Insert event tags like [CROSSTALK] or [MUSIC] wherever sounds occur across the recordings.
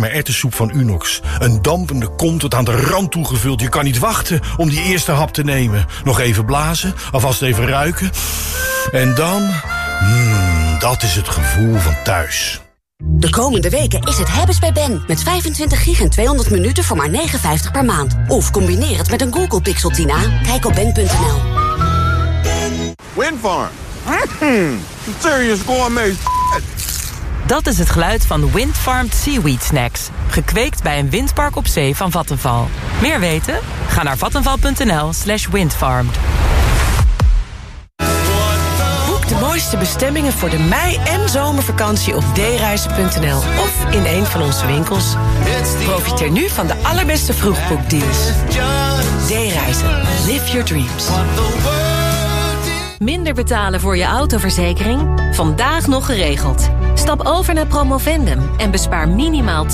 mijn ertessoep van Unox. Een dampende kom tot aan de rand toegevuld. Je kan niet wachten om die eerste hap te nemen. Nog even blazen, alvast even ruiken. En dan... Mmm, dat is het gevoel van thuis. De komende weken is het hebben's bij Ben. Met 25 gig en 200 minuten voor maar 59 per maand. Of combineer het met een Google Pixel 10a. Kijk op ben.nl. Windfarm. Mm, serious gourmet Dat is het geluid van Windfarmed Seaweed Snacks. Gekweekt bij een windpark op zee van Vattenval. Meer weten? Ga naar vattenval.nl slash windfarmed. Boek de mooiste bestemmingen voor de mei- en zomervakantie op dereizen.nl of in een van onze winkels. Profiteer nu van de allerbeste vroegboekdeals. D-reizen. Live your dreams. Minder betalen voor je autoverzekering? Vandaag nog geregeld. Stap over naar Promovendum en bespaar minimaal 20%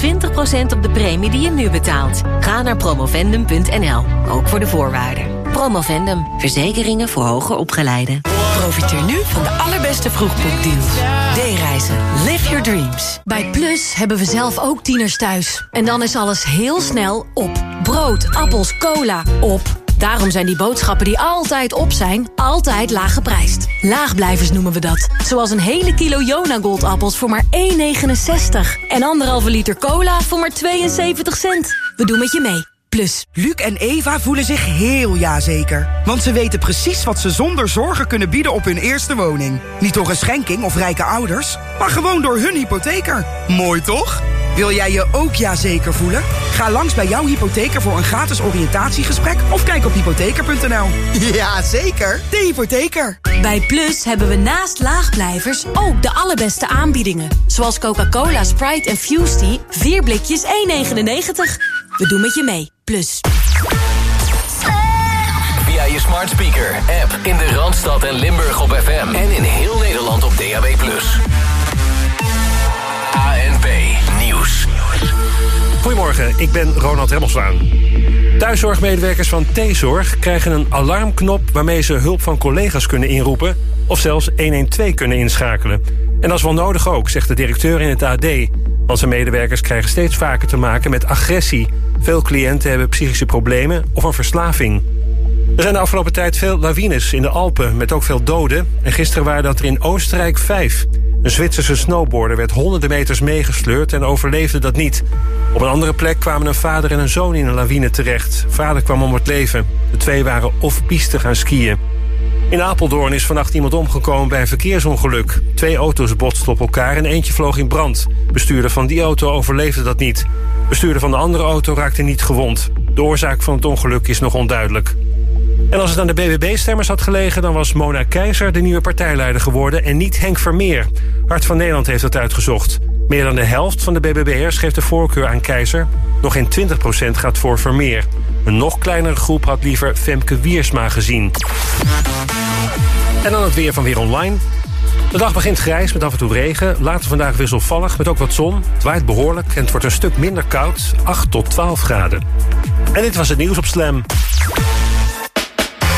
op de premie die je nu betaalt. Ga naar promovendum.nl, ook voor de voorwaarden. Promovendum, verzekeringen voor hoger opgeleiden. Profiteer nu van de allerbeste vroegboekdeals. D-reizen. Live your dreams. Bij Plus hebben we zelf ook tieners thuis. En dan is alles heel snel op. Brood, appels, cola, op. Daarom zijn die boodschappen die altijd op zijn, altijd laag geprijsd. Laagblijvers noemen we dat. Zoals een hele kilo Jona Goldappels voor maar 1,69. En anderhalve liter cola voor maar 72 cent. We doen met je mee. Plus. Luc en Eva voelen zich heel jazeker. Want ze weten precies wat ze zonder zorgen kunnen bieden op hun eerste woning. Niet door een schenking of rijke ouders, maar gewoon door hun hypotheker. Mooi toch? Wil jij je ook jazeker voelen? Ga langs bij jouw hypotheker voor een gratis oriëntatiegesprek... of kijk op hypotheker.nl. [LAUGHS] Ja, zeker. De hypotheker. Bij Plus hebben we naast laagblijvers ook de allerbeste aanbiedingen. Zoals Coca-Cola, Sprite en Fusty. 4 blikjes 1,99. We doen met je mee. Plus. Via je smart speaker, app in de Randstad en Limburg op FM. En in heel Nederland op DAB+. Goedemorgen, ik ben Ronald Remmelswaan. Thuiszorgmedewerkers van T-Zorg krijgen een alarmknop... waarmee ze hulp van collega's kunnen inroepen... of zelfs 112 kunnen inschakelen. En dat is wel nodig ook, zegt de directeur in het AD. Want zijn medewerkers krijgen steeds vaker te maken met agressie. Veel cliënten hebben psychische problemen of een verslaving. Er zijn de afgelopen tijd veel lawines in de Alpen, met ook veel doden. En gisteren waren dat er in Oostenrijk vijf. Een Zwitserse snowboarder werd honderden meters meegesleurd en overleefde dat niet. Op een andere plek kwamen een vader en een zoon in een lawine terecht. Vader kwam om het leven. De twee waren off-piste gaan skiën. In Apeldoorn is vannacht iemand omgekomen bij een verkeersongeluk. Twee auto's botsten op elkaar en eentje vloog in brand. Bestuurder van die auto overleefde dat niet. Bestuurder van de andere auto raakte niet gewond. De oorzaak van het ongeluk is nog onduidelijk. En als het aan de BBB-stemmers had gelegen... dan was Mona Keizer de nieuwe partijleider geworden... en niet Henk Vermeer. Hart van Nederland heeft dat uitgezocht. Meer dan de helft van de BBB'ers geeft de voorkeur aan Keizer. Nog geen 20% gaat voor Vermeer. Een nog kleinere groep had liever Femke Wiersma gezien. En dan het weer van Weer Online. De dag begint grijs met af en toe regen. Later vandaag wisselvallig met ook wat zon. Het waait behoorlijk en het wordt een stuk minder koud. 8 tot 12 graden. En dit was het nieuws op Slam.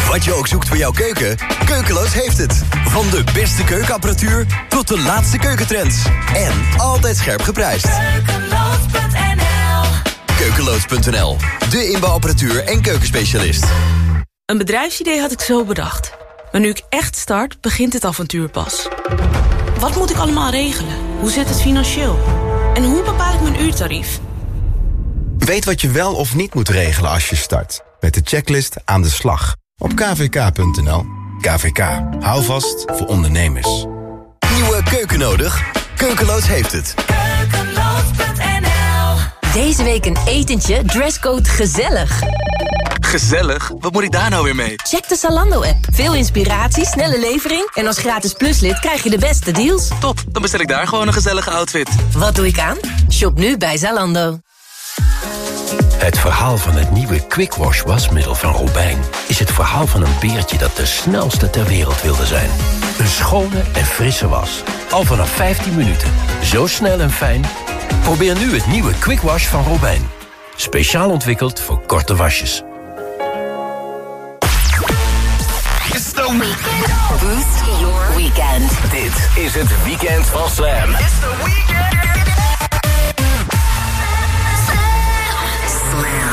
Wat je ook zoekt voor jouw keuken, Keukeloos heeft het. Van de beste keukenapparatuur tot de laatste keukentrends. En altijd scherp geprijsd. Keukeloos.nl, de inbouwapparatuur en keukenspecialist. Een bedrijfsidee had ik zo bedacht. Maar nu ik echt start, begint het avontuur pas. Wat moet ik allemaal regelen? Hoe zit het financieel? En hoe bepaal ik mijn uurtarief? Weet wat je wel of niet moet regelen als je start. Met de checklist aan de slag. Op kvk.nl. KVK. Hou vast voor ondernemers. Nieuwe keuken nodig? Keukeloos heeft het. Deze week een etentje, dresscode gezellig. Gezellig? Wat moet ik daar nou weer mee? Check de Zalando-app. Veel inspiratie, snelle levering... en als gratis pluslid krijg je de beste deals. Top, dan bestel ik daar gewoon een gezellige outfit. Wat doe ik aan? Shop nu bij Zalando. Het verhaal van het nieuwe Quick Wash wasmiddel van Robijn... is het verhaal van een beertje dat de snelste ter wereld wilde zijn. Een schone en frisse was. Al vanaf 15 minuten. Zo snel en fijn. Probeer nu het nieuwe Quick Wash van Robijn. Speciaal ontwikkeld voor korte wasjes. Boost your weekend. Dit is het weekend van Slam. Land.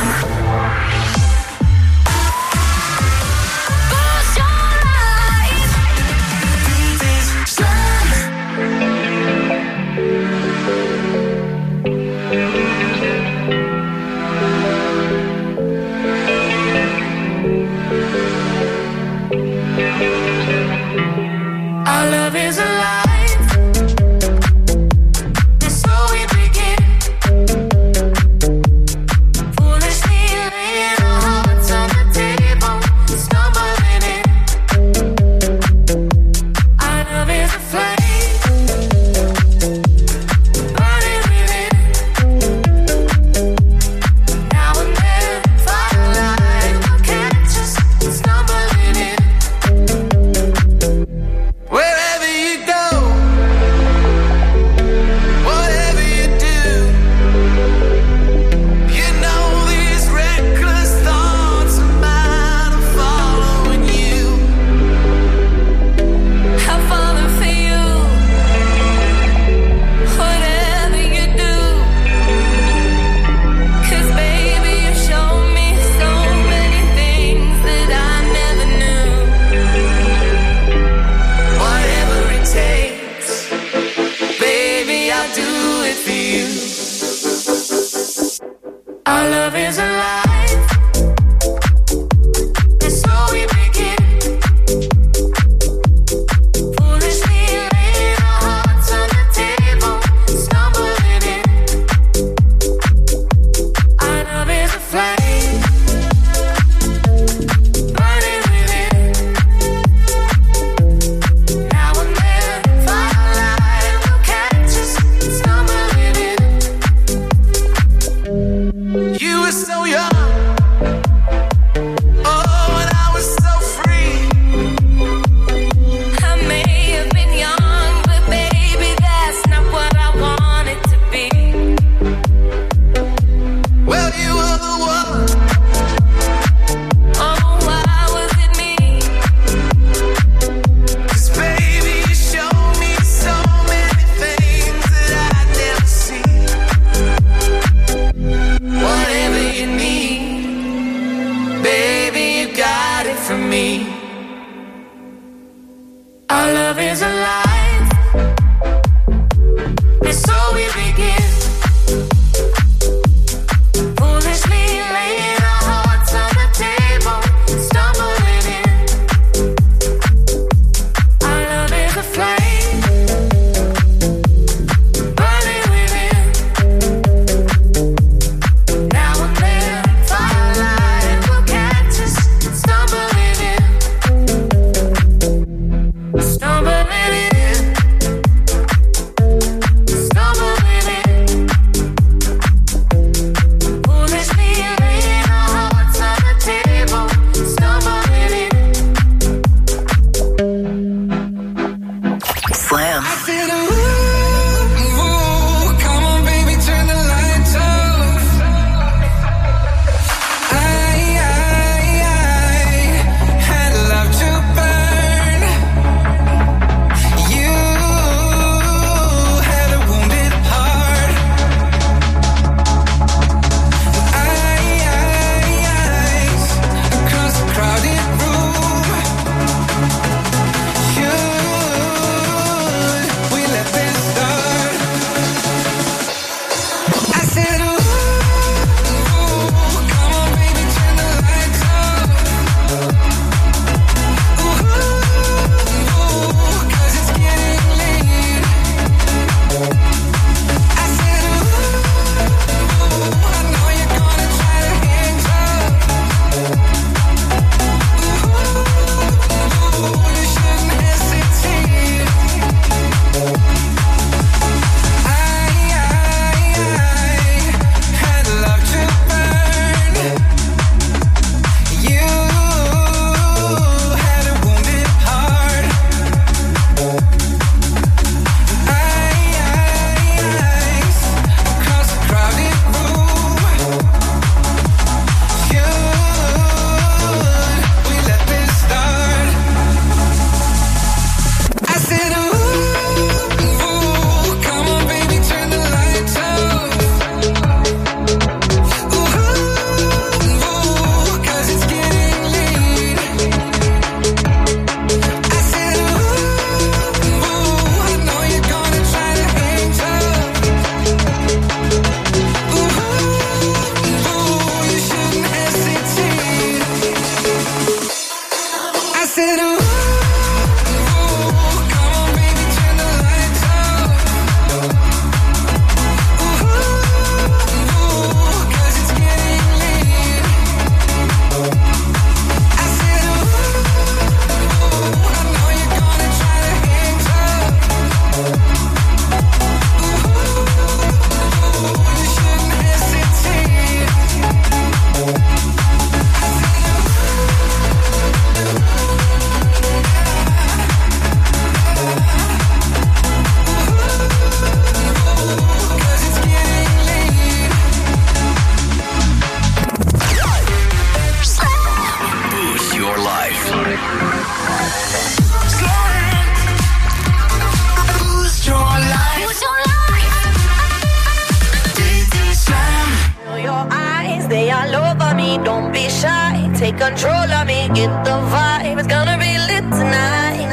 don't be shy. Take control of me, get the vibe. It's gonna be lit tonight.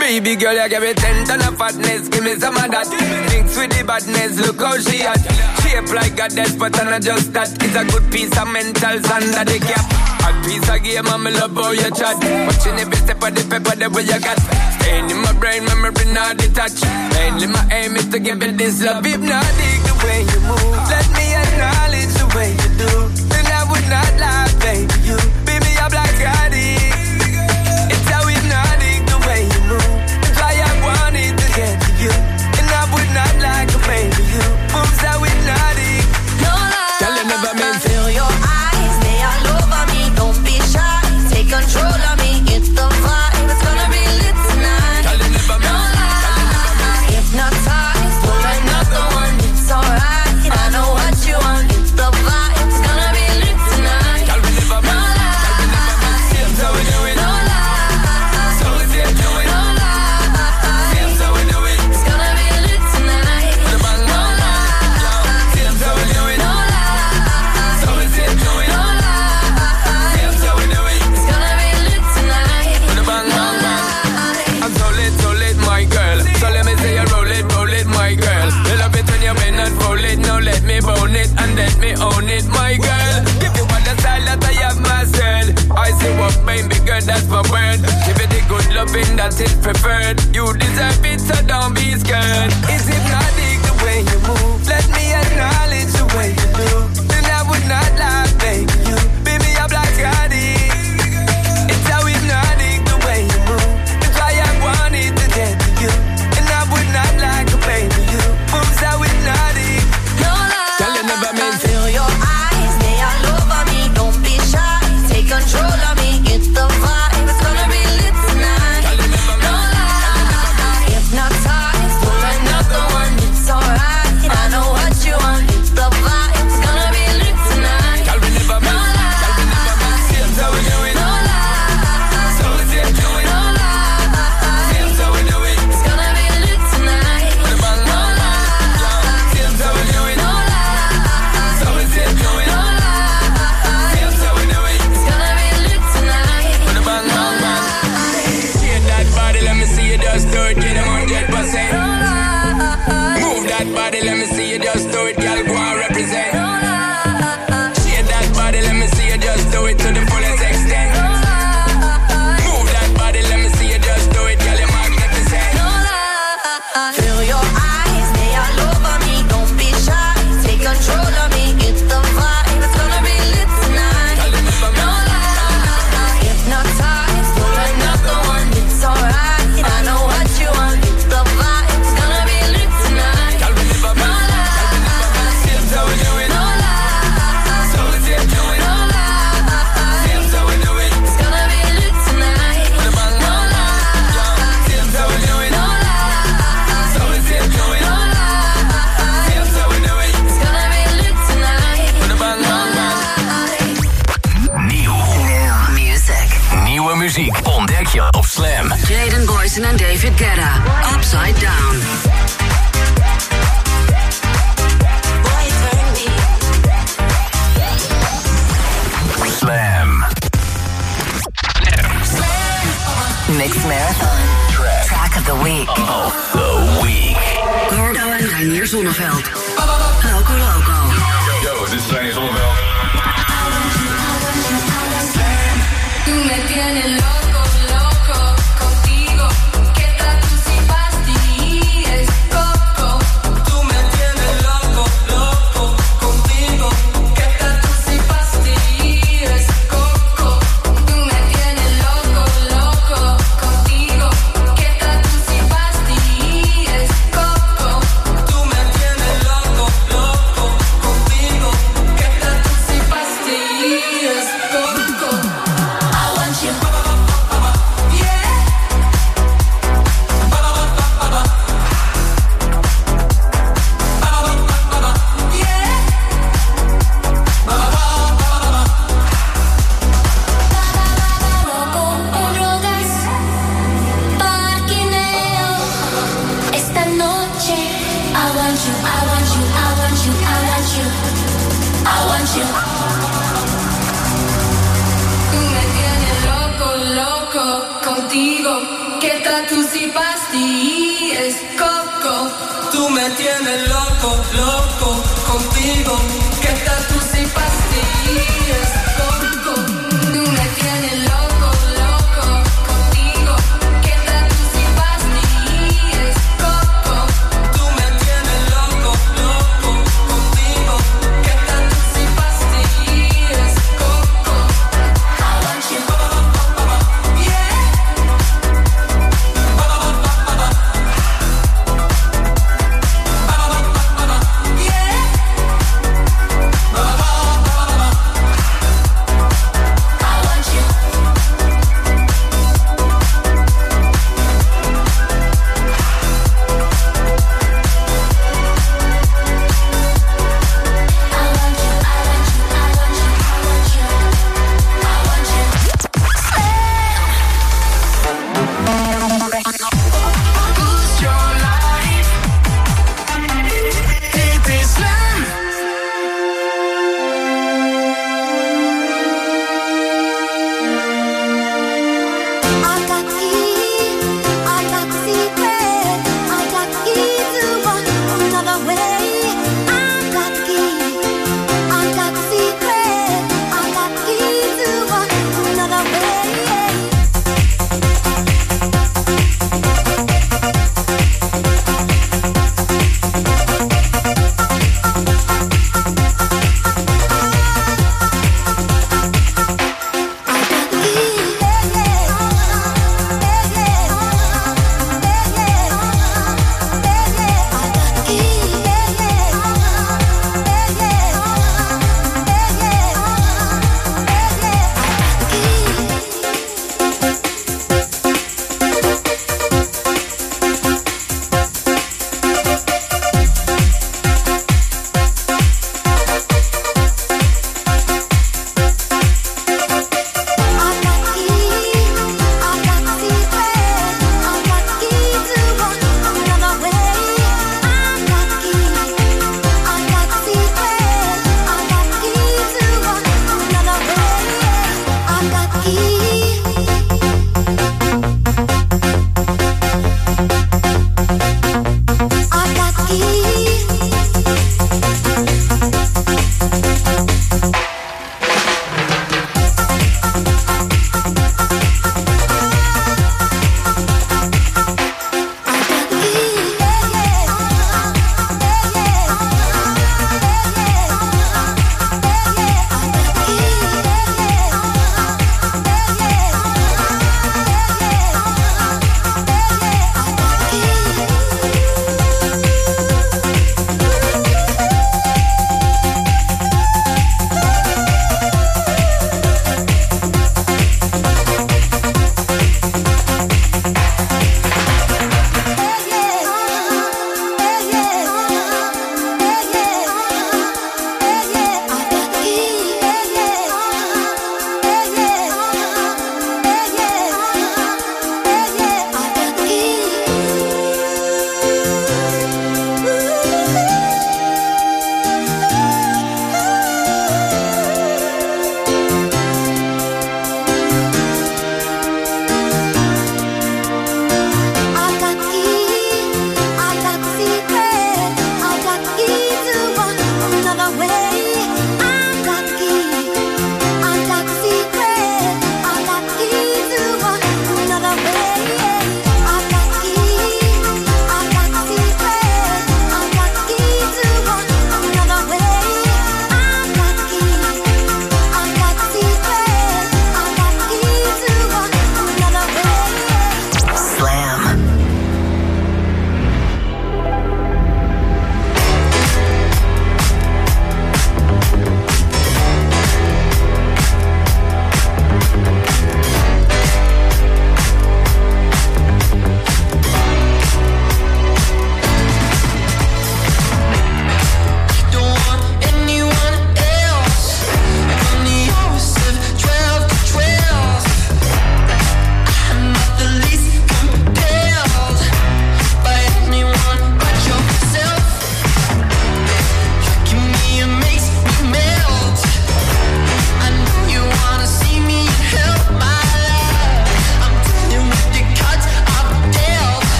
Baby girl, you give me ten ton of fatness, give me some of that. Mix with the badness, look how she at. Shape like a death, but I'm not just that. It's a good piece of mental sand that they cap. Hot piece of game, I'm love all your chat. Watching every step of the paper, the way you got. Staying in my brain, memory not detached. Mainly my aim is to give it this love. If not, dig the way you move. Let me acknowledge the way you do. Not light, baby, you It's preferred. You deserve it, so don't be scared. the week. Of the week. Gordo en Reinier Zonneveld. Loco Loco. Yo, dit is Reinier Zonneveld. Tú me tienes loco.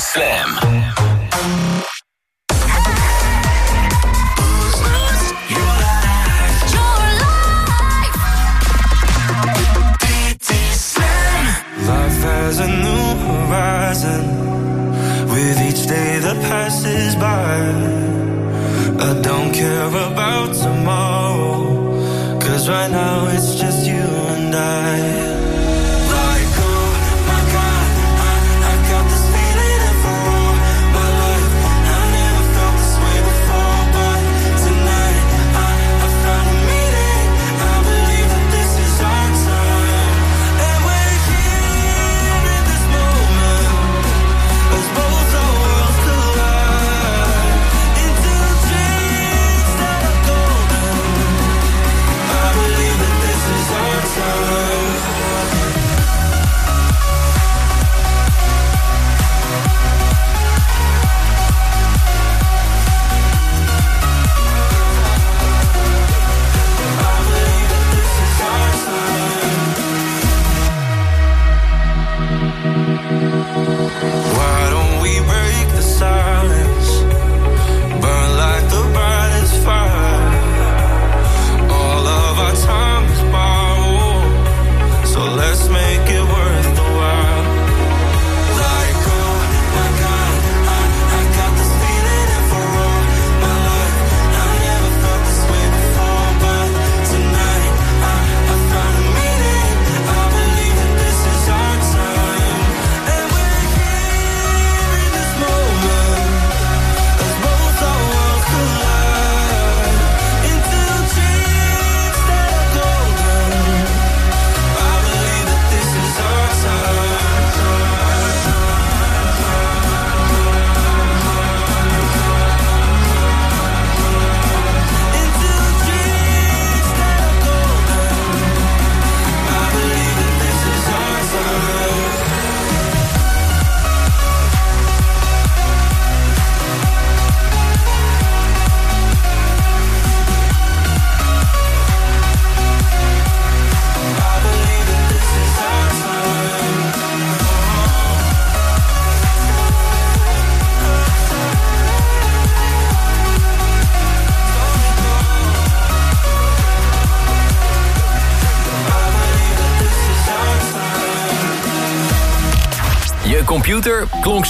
Slam.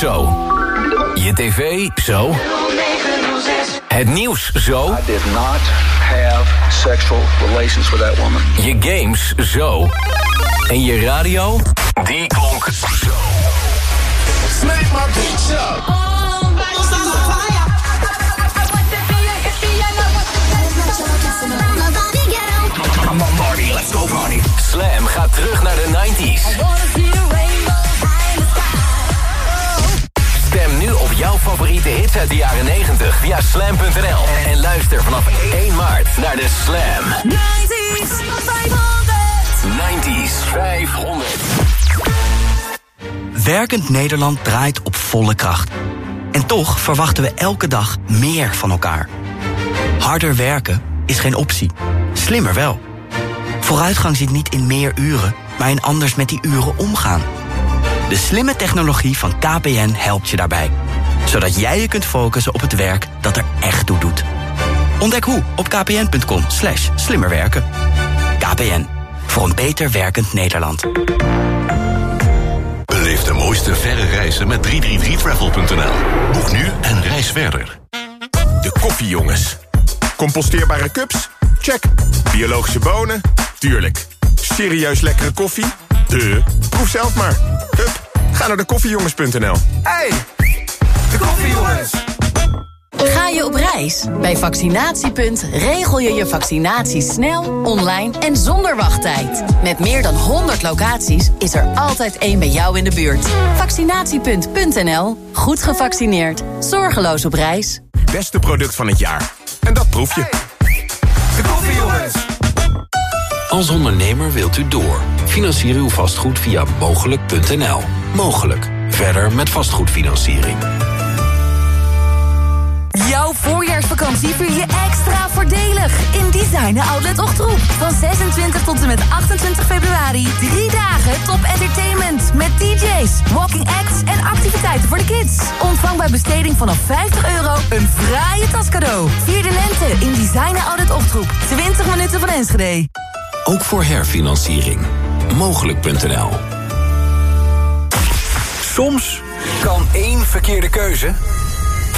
Zo. Je tv zo. Het nieuws zo. I did not have sexual relations with that woman. Je games zo. En je radio, die klonk zo. Smack my bitch up. Come on Marty, let's go Marty. Slam gaat terug naar de 90s. Jouw favoriete hits uit de jaren 90 via slam.nl. En luister vanaf 1 maart naar de Slam 90s 500. 90s 500. Werkend Nederland draait op volle kracht. En toch verwachten we elke dag meer van elkaar. Harder werken is geen optie. Slimmer wel. Vooruitgang zit niet in meer uren, maar in anders met die uren omgaan. De slimme technologie van KPN helpt je daarbij. Zodat jij je kunt focussen op het werk dat er echt toe doet. Ontdek hoe op kpn.com slash slimmerwerken. KPN, voor een beter werkend Nederland. Beleef de mooiste verre reizen met 333travel.nl. Boek nu en reis verder. De koffiejongens. Composteerbare cups? Check. Biologische bonen? Tuurlijk. Serieus lekkere koffie? De. Proef zelf maar. Hup, ga naar de koffiejongens.nl. Hey, de koffiejongens. Ga je op reis? Bij Vaccinatiepunt regel je je vaccinatie snel, online en zonder wachttijd. Met meer dan 100 locaties is er altijd één bij jou in de buurt. Vaccinatiepunt.nl. Goed gevaccineerd. Zorgeloos op reis. Beste product van het jaar. En dat proef je. De koffiejongens. Als ondernemer wilt u door. Financier uw vastgoed via mogelijk.nl. Mogelijk. Verder met vastgoedfinanciering. Jouw voorjaarsvakantie vier je extra voordelig in Designer Outlet Ochtroep. Van 26 tot en met 28 februari. Drie dagen top entertainment met DJ's, walking acts en activiteiten voor de kids. Ontvang bij besteding vanaf 50 euro een fraaie tascadeau. Vier de lente in Designer Outlet Ochtroep. 20 minuten van Enschede. Ook voor herfinanciering. Mogelijk.nl. Soms kan één verkeerde keuze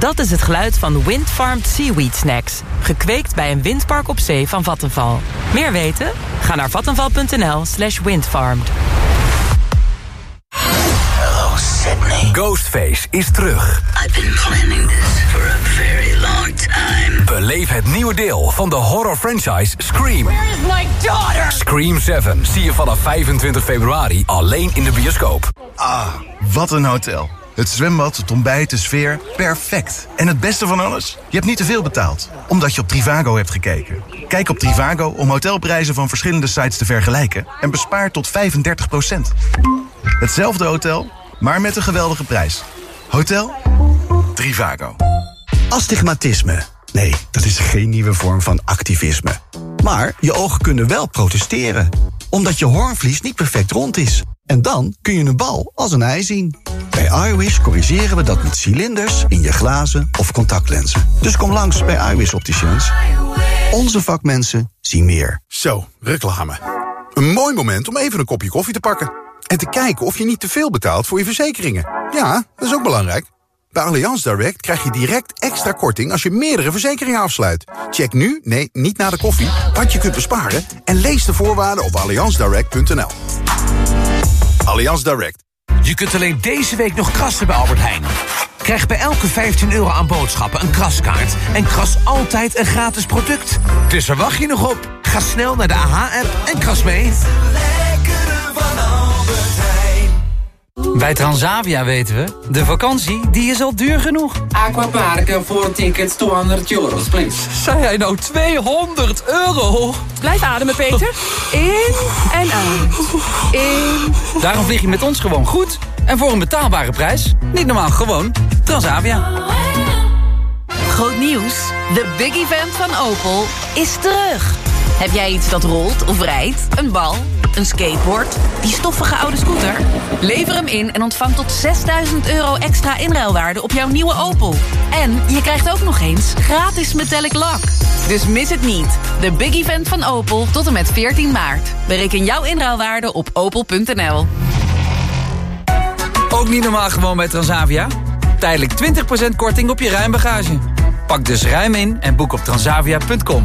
Dat is het geluid van Windfarmed Seaweed Snacks. Gekweekt bij een windpark op zee van Vattenval. Meer weten? Ga naar vattenval.nl slash windfarmed. Hello Sydney. Ghostface is terug. I've been planning this for a very long time. Beleef het nieuwe deel van de horror franchise Scream. Where is my daughter? Scream 7 zie je vanaf 25 februari alleen in de bioscoop. Ah, wat een hotel. Het zwembad, het ontbijt, de sfeer, perfect. En het beste van alles? Je hebt niet te veel betaald, omdat je op Trivago hebt gekeken. Kijk op Trivago om hotelprijzen van verschillende sites te vergelijken... en bespaar tot 35% Hetzelfde hotel, maar met een geweldige prijs. Hotel Trivago. Astigmatisme. Nee, dat is geen nieuwe vorm van activisme. Maar je ogen kunnen wel protesteren. Omdat je hoornvlies niet perfect rond is. En dan kun je een bal als een ei zien. Bij iWish corrigeren we dat met cilinders in je glazen of contactlenzen. Dus kom langs bij iWish Opticians. Onze vakmensen zien meer. Zo, reclame. Een mooi moment om even een kopje koffie te pakken. En te kijken of je niet te veel betaalt voor je verzekeringen. Ja, dat is ook belangrijk. Bij Allianz Direct krijg je direct extra korting als je meerdere verzekeringen afsluit. Check nu, nee, niet na de koffie, wat je kunt besparen... en lees de voorwaarden op allianzdirect.nl. Allianz Direct. Je kunt alleen deze week nog krassen bij Albert Heijn. Krijg bij elke 15 euro aan boodschappen een kraskaart... en kras altijd een gratis product. Dus waar wacht je nog op? Ga snel naar de AH-app en kras mee. Bij Transavia weten we, de vakantie die is al duur genoeg. Aquaparken voor tickets 200 euros, please. Zei hij nou 200 euro? Blijf ademen, Peter. In en uit. In. Daarom vlieg je met ons gewoon goed. En voor een betaalbare prijs. Niet normaal, gewoon Transavia. Groot nieuws. De big event van Opel is terug. Heb jij iets dat rolt of rijdt? Een bal? Een skateboard? Die stoffige oude scooter? Lever hem in en ontvang tot 6000 euro extra inruilwaarde op jouw nieuwe Opel. En je krijgt ook nog eens gratis metallic lak. Dus mis het niet. De big event van Opel tot en met 14 maart. Bereken jouw inruilwaarde op opel.nl. Ook niet normaal gewoon bij Transavia? Tijdelijk 20% korting op je ruimbagage. Pak dus ruim in en boek op transavia.com.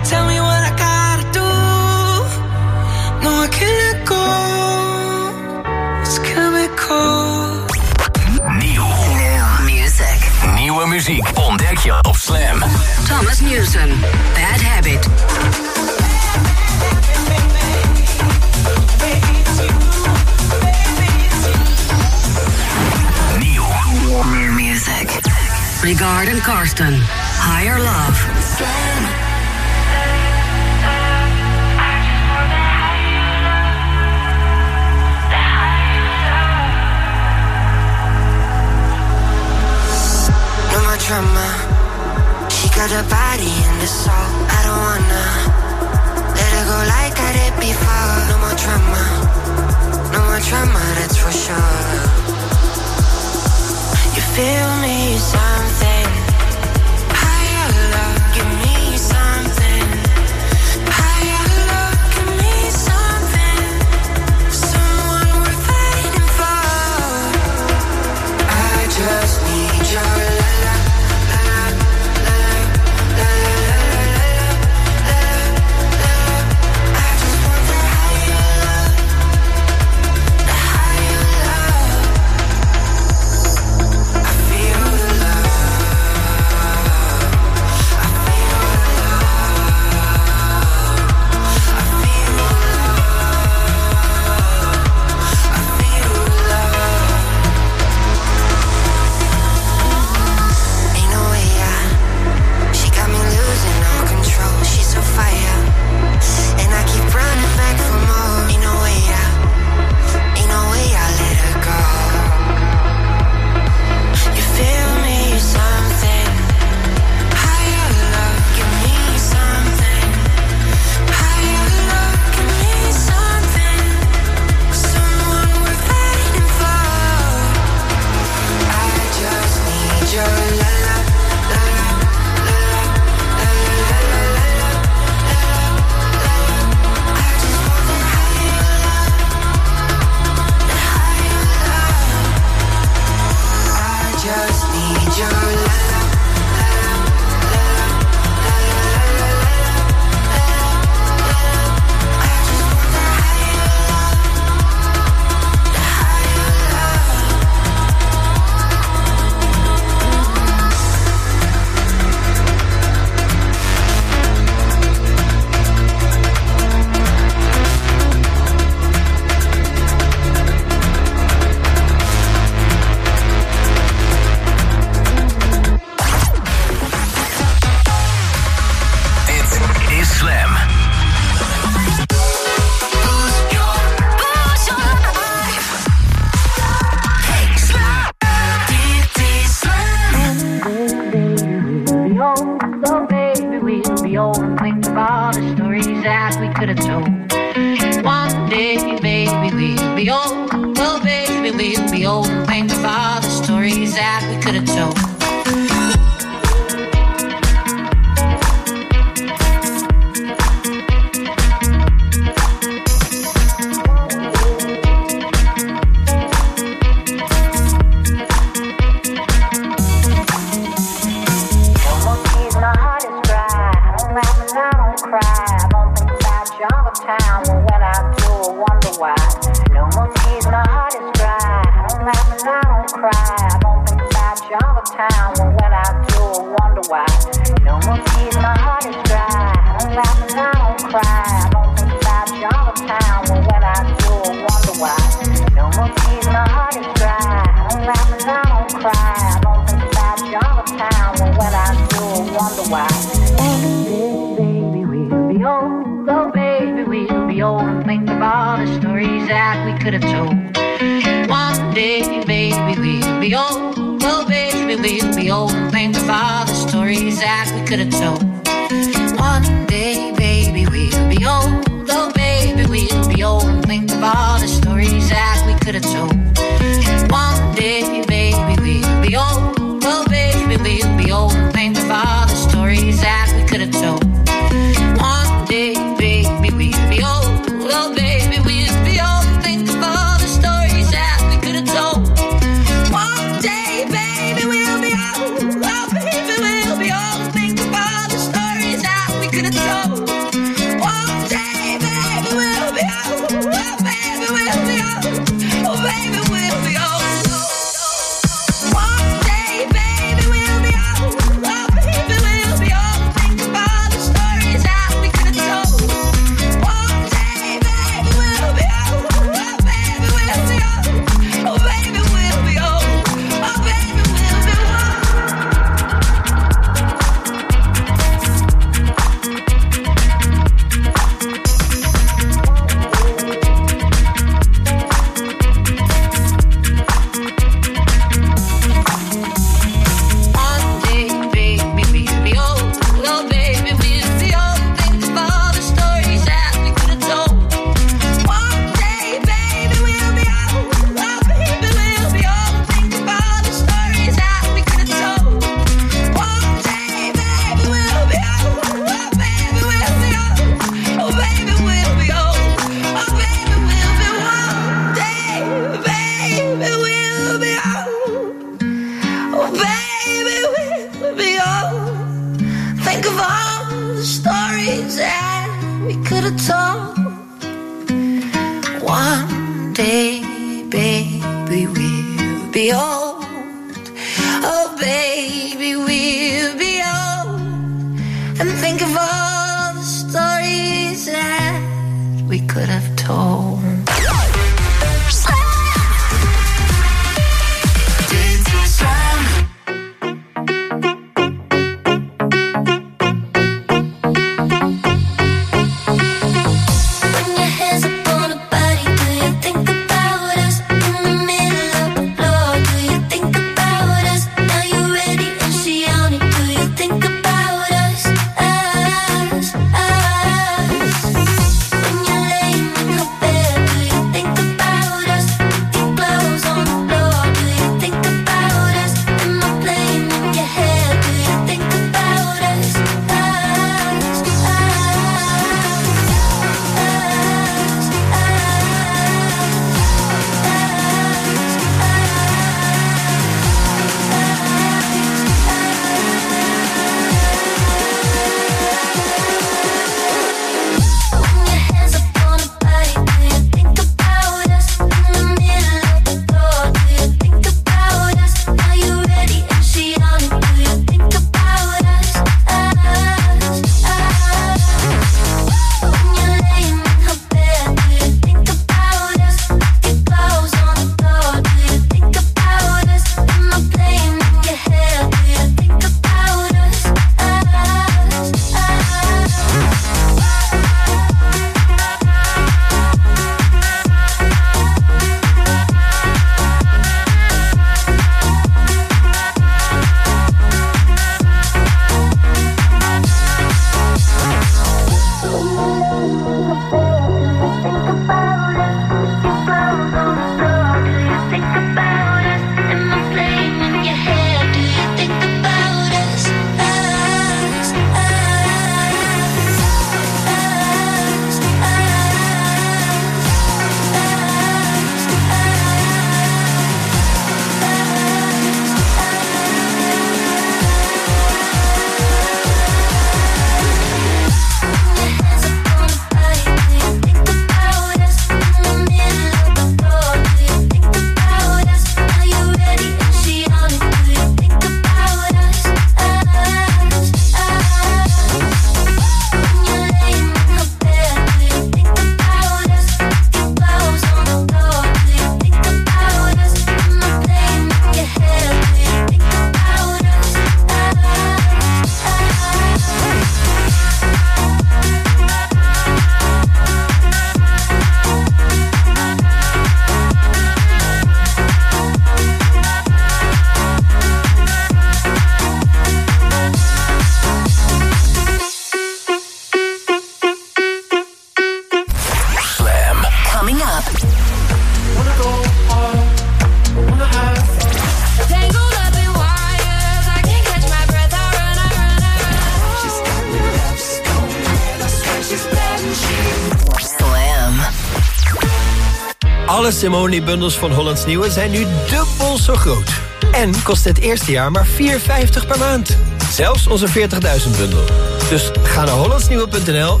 Alle Simone-bundels van Hollands Nieuwe zijn nu dubbel zo groot. En kost het eerste jaar maar 4,50 per maand. Zelfs onze 40.000-bundel. Dus ga naar hollandsnieuwe.nl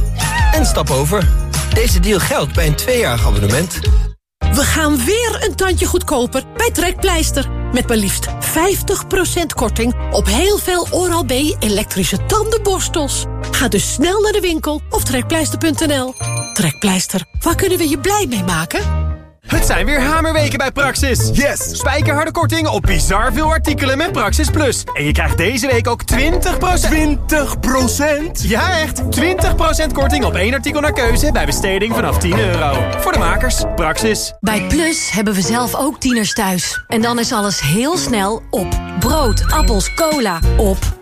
en stap over. Deze deal geldt bij een tweejarig abonnement. We gaan weer een tandje goedkoper bij Trekpleister. Met maar liefst 50% korting op heel veel Oral-B elektrische tandenborstels. Ga dus snel naar de winkel of trekpleister.nl. Trekpleister, waar kunnen we je blij mee maken? Het zijn weer hamerweken bij Praxis. Yes! Spijkerharde korting op bizar veel artikelen met Praxis Plus. En je krijgt deze week ook 20%... 20%? Ja, echt! 20% korting op één artikel naar keuze bij besteding vanaf 10 euro. Voor de makers, Praxis. Bij Plus hebben we zelf ook tieners thuis. En dan is alles heel snel op. Brood, appels, cola, op.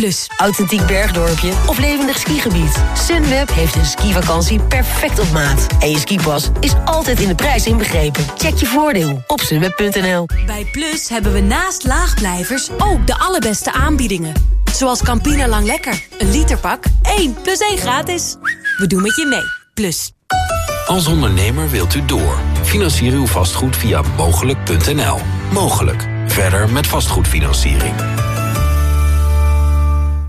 Plus. Authentiek bergdorpje of levendig skigebied. Sunweb heeft een skivakantie perfect op maat. En je skipas is altijd in de prijs inbegrepen. Check je voordeel op sunweb.nl. Bij Plus hebben we naast laagblijvers ook de allerbeste aanbiedingen. Zoals Campina Lang Lekker. Een literpak, 1 plus 1 gratis. We doen met je mee. Plus. Als ondernemer wilt u door. Financier uw vastgoed via mogelijk.nl. Mogelijk. Verder met vastgoedfinanciering.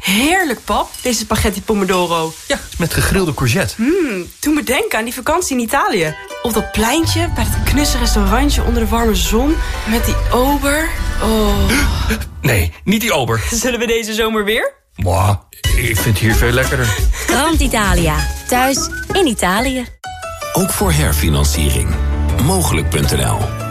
Heerlijk, pap, deze spaghetti pomodoro. Ja, met gegrilde courgette. Mmm, doe me denken aan die vakantie in Italië. Op dat pleintje, bij dat knusse restaurantje onder de warme zon... met die ober. Oh. [GASPS] Nee, niet die ober. [LAUGHS] Zullen we deze zomer weer? Mwah, ik vind het hier veel lekkerder. Grand Italia. Thuis in Italië. Ook voor herfinanciering. Mogelijk.nl